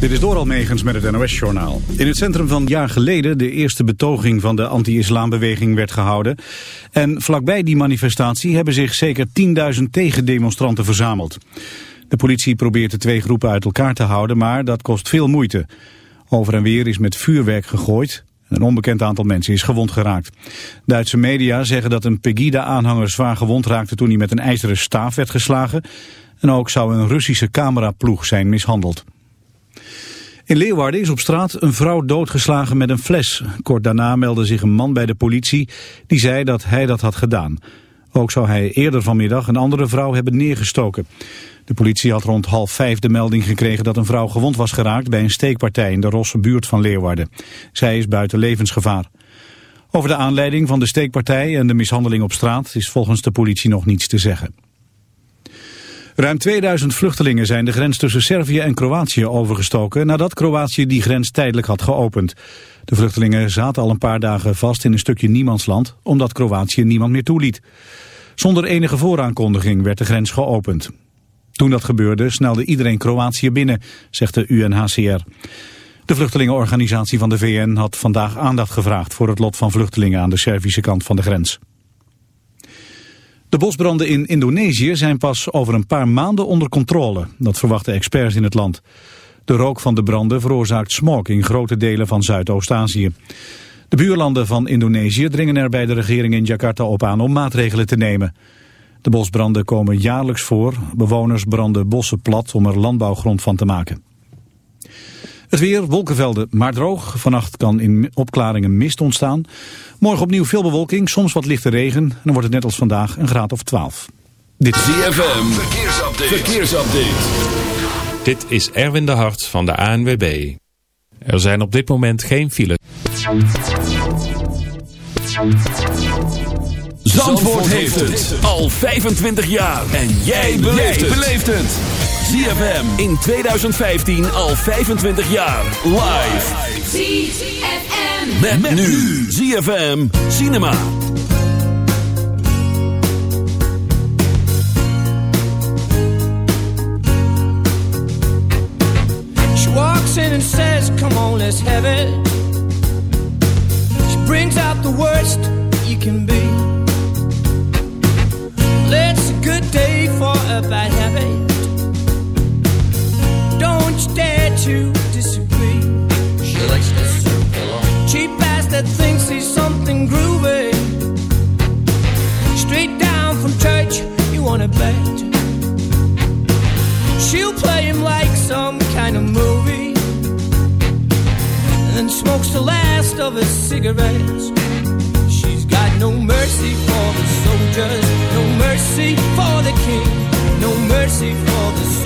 Dit is door Almegens met het NOS-journaal. In het centrum van een jaar geleden de eerste betoging van de anti-islambeweging werd gehouden. En vlakbij die manifestatie hebben zich zeker 10.000 tegendemonstranten verzameld. De politie probeert de twee groepen uit elkaar te houden, maar dat kost veel moeite. Over en weer is met vuurwerk gegooid. Een onbekend aantal mensen is gewond geraakt. Duitse media zeggen dat een Pegida-aanhanger zwaar gewond raakte toen hij met een ijzeren staaf werd geslagen. En ook zou een Russische cameraploeg zijn mishandeld. In Leeuwarden is op straat een vrouw doodgeslagen met een fles. Kort daarna meldde zich een man bij de politie die zei dat hij dat had gedaan. Ook zou hij eerder vanmiddag een andere vrouw hebben neergestoken. De politie had rond half vijf de melding gekregen dat een vrouw gewond was geraakt bij een steekpartij in de Rosse buurt van Leeuwarden. Zij is buiten levensgevaar. Over de aanleiding van de steekpartij en de mishandeling op straat is volgens de politie nog niets te zeggen. Ruim 2000 vluchtelingen zijn de grens tussen Servië en Kroatië overgestoken nadat Kroatië die grens tijdelijk had geopend. De vluchtelingen zaten al een paar dagen vast in een stukje niemandsland omdat Kroatië niemand meer toeliet. Zonder enige vooraankondiging werd de grens geopend. Toen dat gebeurde snelde iedereen Kroatië binnen, zegt de UNHCR. De vluchtelingenorganisatie van de VN had vandaag aandacht gevraagd voor het lot van vluchtelingen aan de Servische kant van de grens. De bosbranden in Indonesië zijn pas over een paar maanden onder controle. Dat verwachten experts in het land. De rook van de branden veroorzaakt smog in grote delen van Zuidoost-Azië. De buurlanden van Indonesië dringen er bij de regering in Jakarta op aan om maatregelen te nemen. De bosbranden komen jaarlijks voor. Bewoners branden bossen plat om er landbouwgrond van te maken. Het weer, wolkenvelden, maar droog. Vannacht kan in opklaringen mist ontstaan. Morgen opnieuw veel bewolking, soms wat lichte regen. En dan wordt het net als vandaag een graad of 12. Dit is ZFM, verkeersupdate. verkeersupdate. Dit is Erwin de Hart van de ANWB. Er zijn op dit moment geen files. Zandvoort heeft het al 25 jaar. En jij beleeft het. ZFM in 2015 al 25 jaar. Live. ZFM. Met, met nu. ZFM Cinema. She walks in and says, come on, let's have it. She brings out the worst you can be. It's a good day for a bad habit. Don't you dare to disagree. She likes to serve along. Cheap ass that thinks he's something groovy. Straight down from church, you wanna bet. She'll play him like some kind of movie. And then smokes the last of his cigarettes. She's got no mercy for the soldiers, no mercy for the king, no mercy for the soldiers,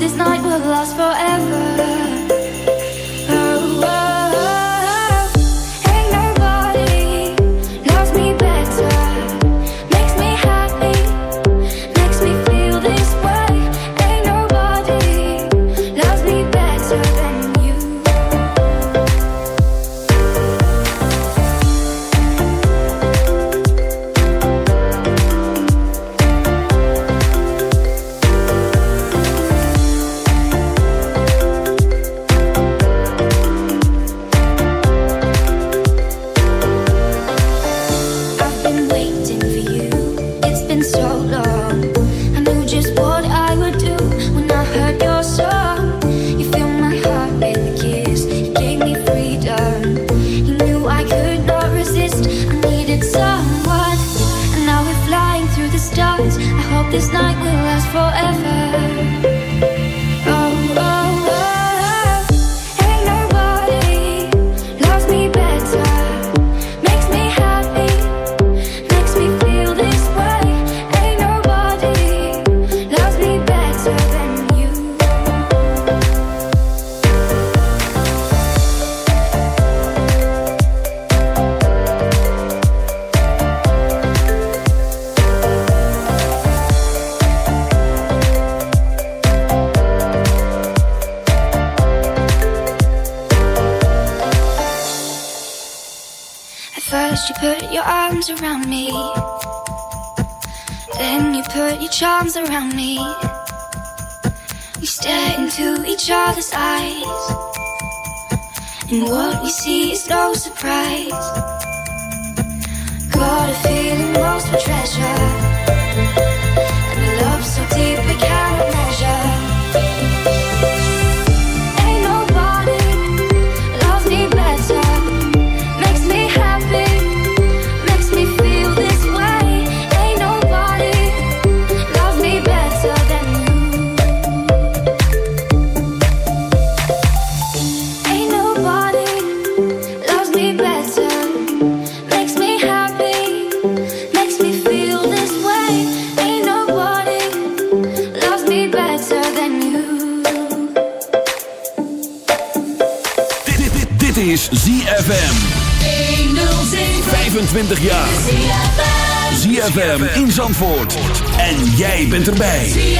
This night will last bent erbij.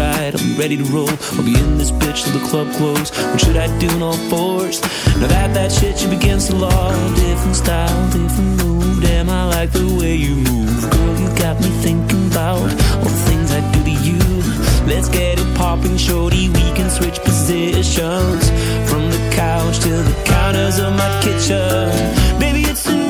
ride, I'll be ready to roll. I'll be in this bitch till the club close. What should I do in all fours? Now that that shit should begins the law. Different style, different move. Damn, I like the way you move. Girl, you got me thinking about all the things I do to you. Let's get it poppin', shorty. We can switch positions from the couch to the counters of my kitchen. Baby, it's a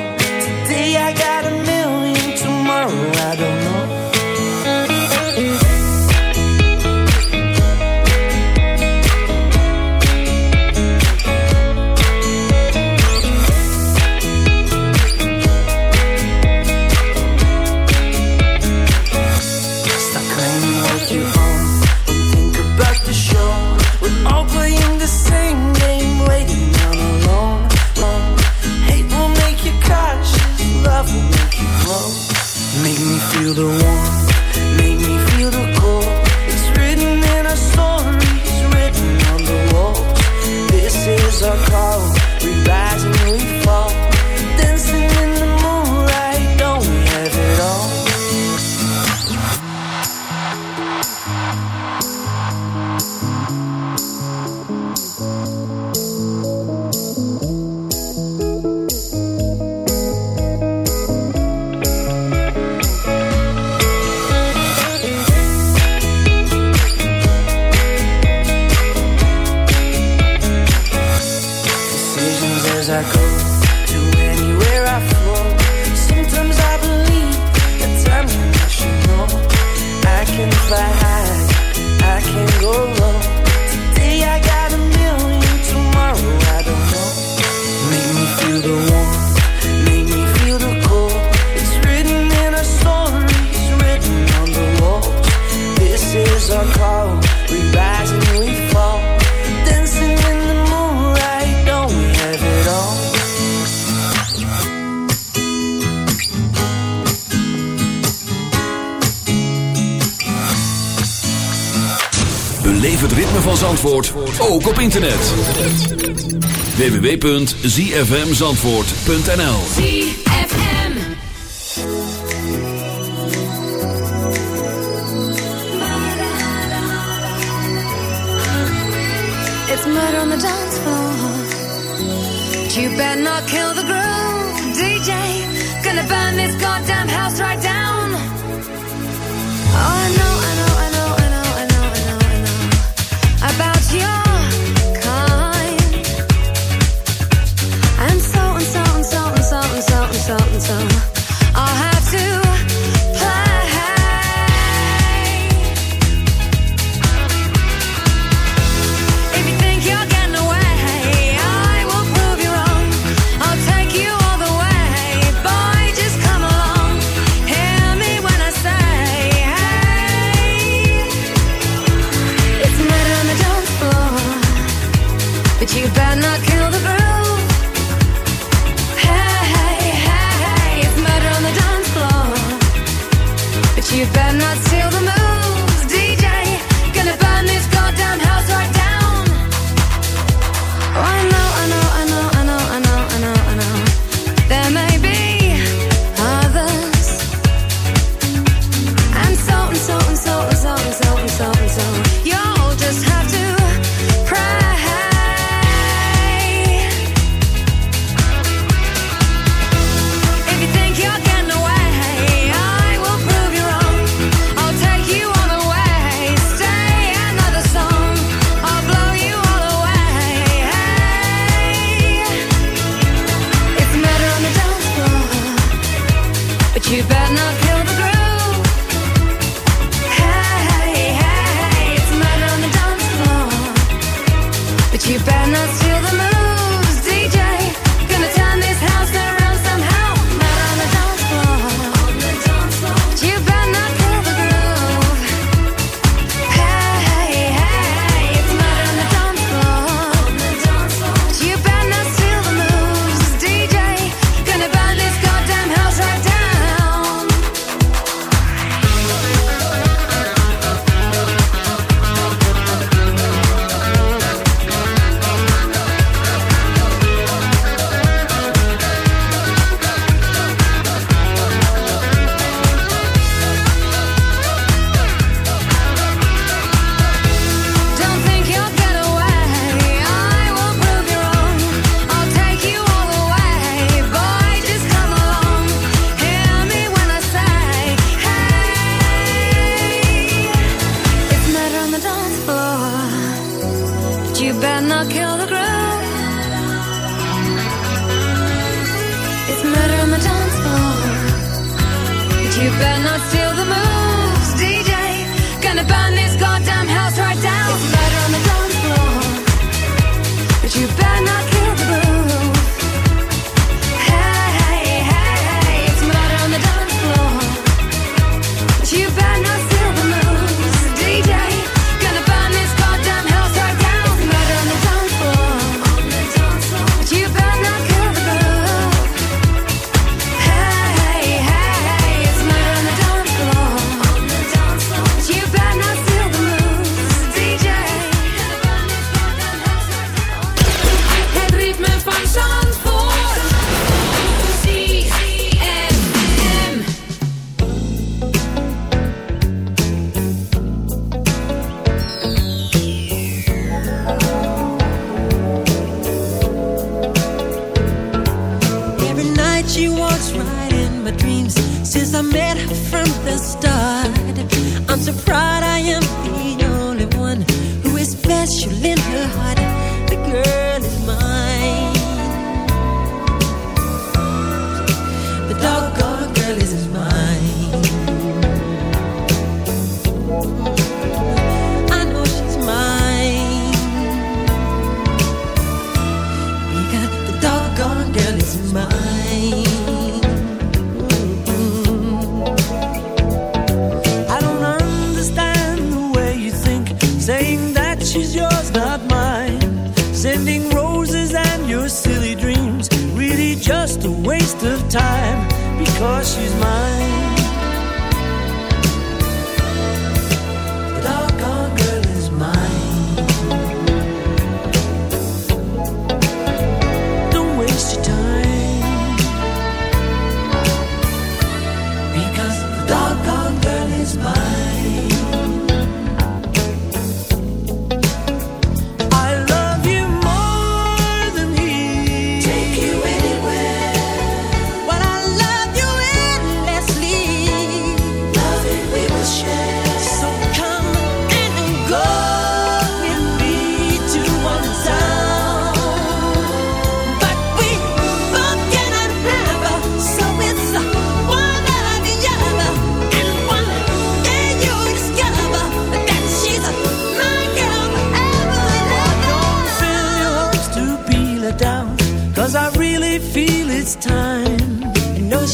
www.zfmzandvoort.nl ZFM. It's murder on the dance floor. You better not kill the groove, DJ. Gonna burn this goddamn house right down. Oh, I know, so Het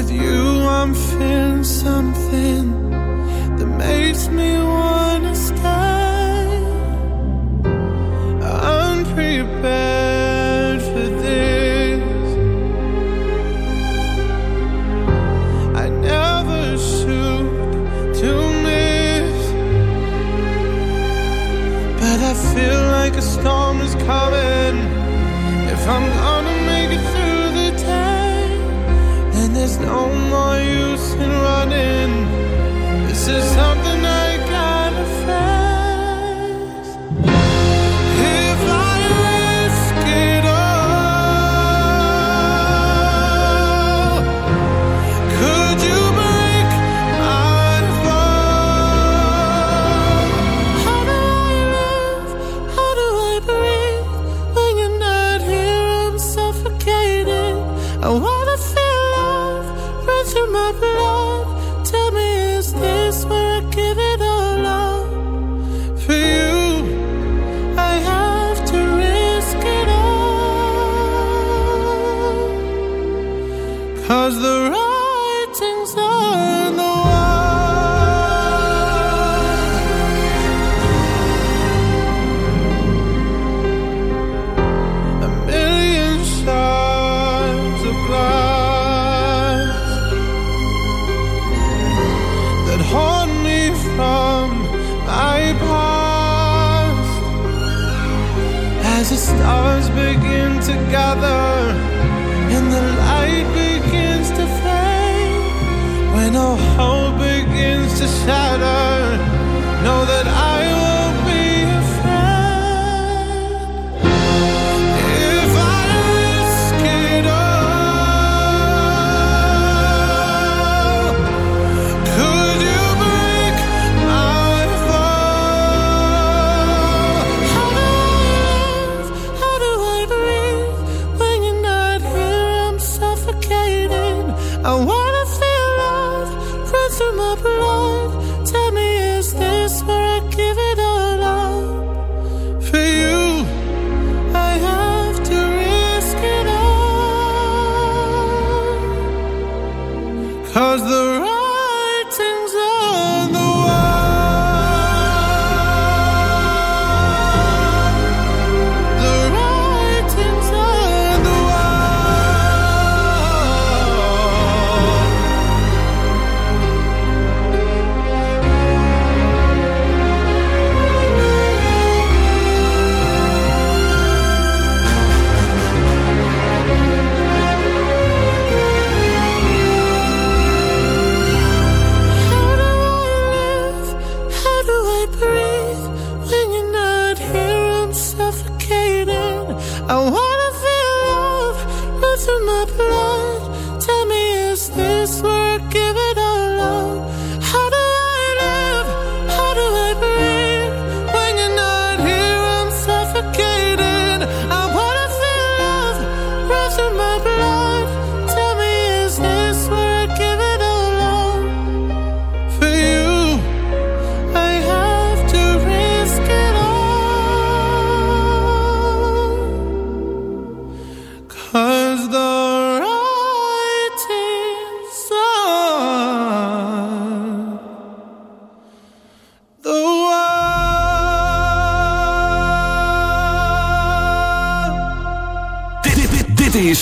With you, I'm feeling something that makes me wanna stay.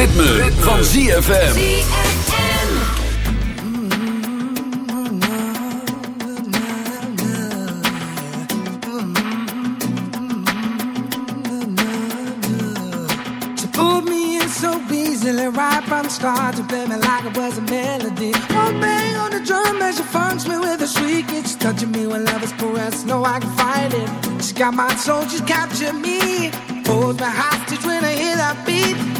ritme, ritme. van ZFM. Right from the start, to play me like it was a melody. One bang on the drum as she funks me with a shriek. It's touching me when love is pressed. No, I can fight it. She got my soul, she's captured me. Hold me hostage when I hear that beat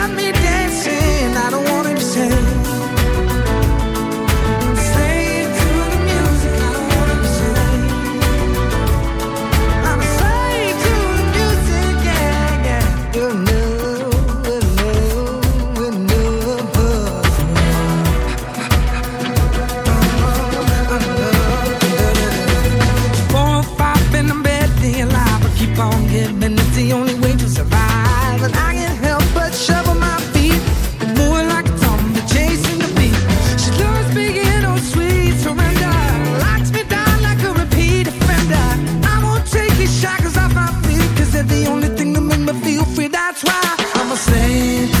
that's why I'm a saint.